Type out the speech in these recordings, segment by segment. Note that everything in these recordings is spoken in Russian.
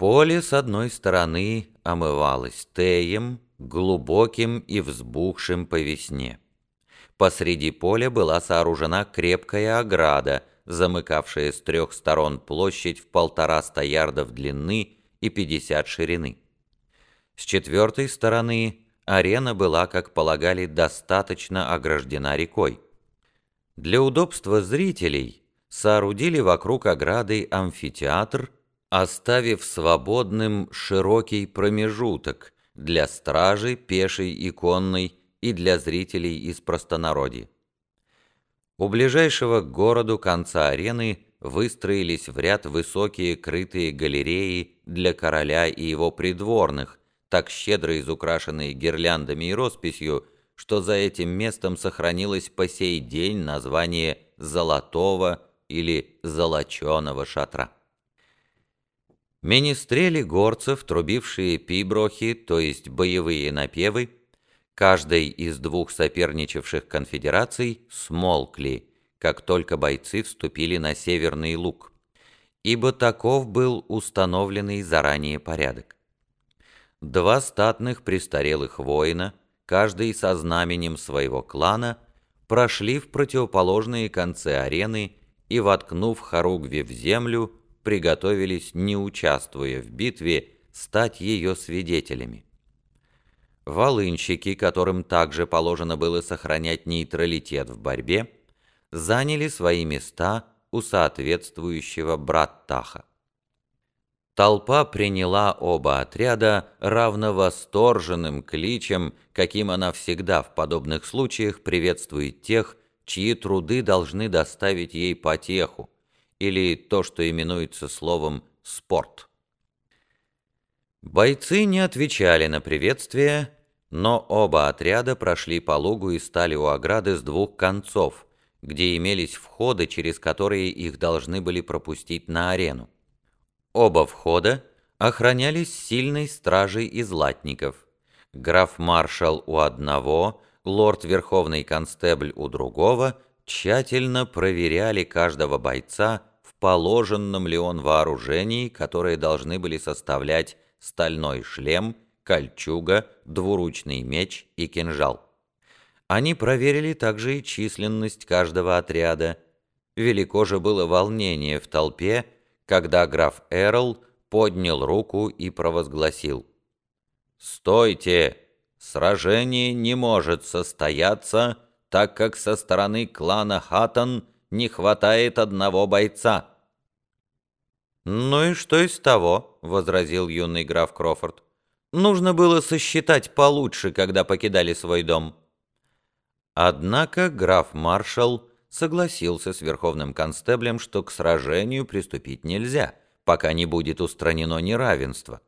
Поле с одной стороны омывалось теем, глубоким и взбухшим по весне. Посреди поля была сооружена крепкая ограда, замыкавшая с трех сторон площадь в полтораста ярдов длины и пятьдесят ширины. С четвертой стороны арена была, как полагали, достаточно ограждена рекой. Для удобства зрителей соорудили вокруг ограды амфитеатр, оставив свободным широкий промежуток для стражи, пешей и конной и для зрителей из простонародья. У ближайшего к городу конца арены выстроились в ряд высокие крытые галереи для короля и его придворных, так щедро изукрашенные гирляндами и росписью, что за этим местом сохранилось по сей день название «золотого» или «золоченого шатра». Министрели горцев, трубившие пиброхи, то есть боевые напевы, каждой из двух соперничавших конфедераций смолкли, как только бойцы вступили на Северный Луг, ибо таков был установленный заранее порядок. Два статных престарелых воина, каждый со знаменем своего клана, прошли в противоположные концы арены и, воткнув хоругви в землю, приготовились, не участвуя в битве, стать ее свидетелями. Волынщики, которым также положено было сохранять нейтралитет в борьбе, заняли свои места у соответствующего браттаха. Толпа приняла оба отряда равно восторженным кличем, каким она всегда в подобных случаях приветствует тех, чьи труды должны доставить ей потеху, или то, что именуется словом «спорт». Бойцы не отвечали на приветствие, но оба отряда прошли по лугу и стали у ограды с двух концов, где имелись входы, через которые их должны были пропустить на арену. Оба входа охранялись сильной стражей из латников. Граф-маршал у одного, лорд-верховный констебль у другого тщательно проверяли каждого бойца положенном ли он вооружении, которые должны были составлять стальной шлем, кольчуга, двуручный меч и кинжал. Они проверили также и численность каждого отряда. Велико же было волнение в толпе, когда граф Эрл поднял руку и провозгласил. «Стойте! Сражение не может состояться, так как со стороны клана Хаттон не хватает одного бойца». «Ну и что из того?» — возразил юный граф Крофорд. «Нужно было сосчитать получше, когда покидали свой дом». Однако граф-маршал согласился с верховным констеблем, что к сражению приступить нельзя, пока не будет устранено неравенство.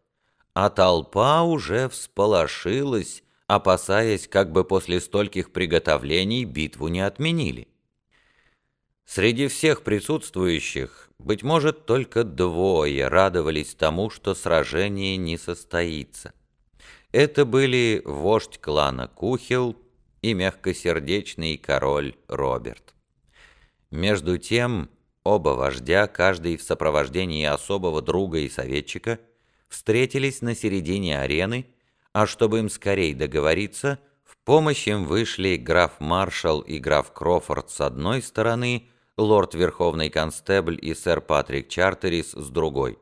А толпа уже всполошилась, опасаясь, как бы после стольких приготовлений битву не отменили. Среди всех присутствующих, быть может, только двое радовались тому, что сражение не состоится. Это были вождь клана Кухел и мягкосердечный король Роберт. Между тем, оба вождя, каждый в сопровождении особого друга и советчика, встретились на середине арены, а чтобы им скорее договориться, в помощь им вышли граф-маршал и граф Крофорд с одной стороны – лорд Верховный Констебль и сэр Патрик Чартерис с другой –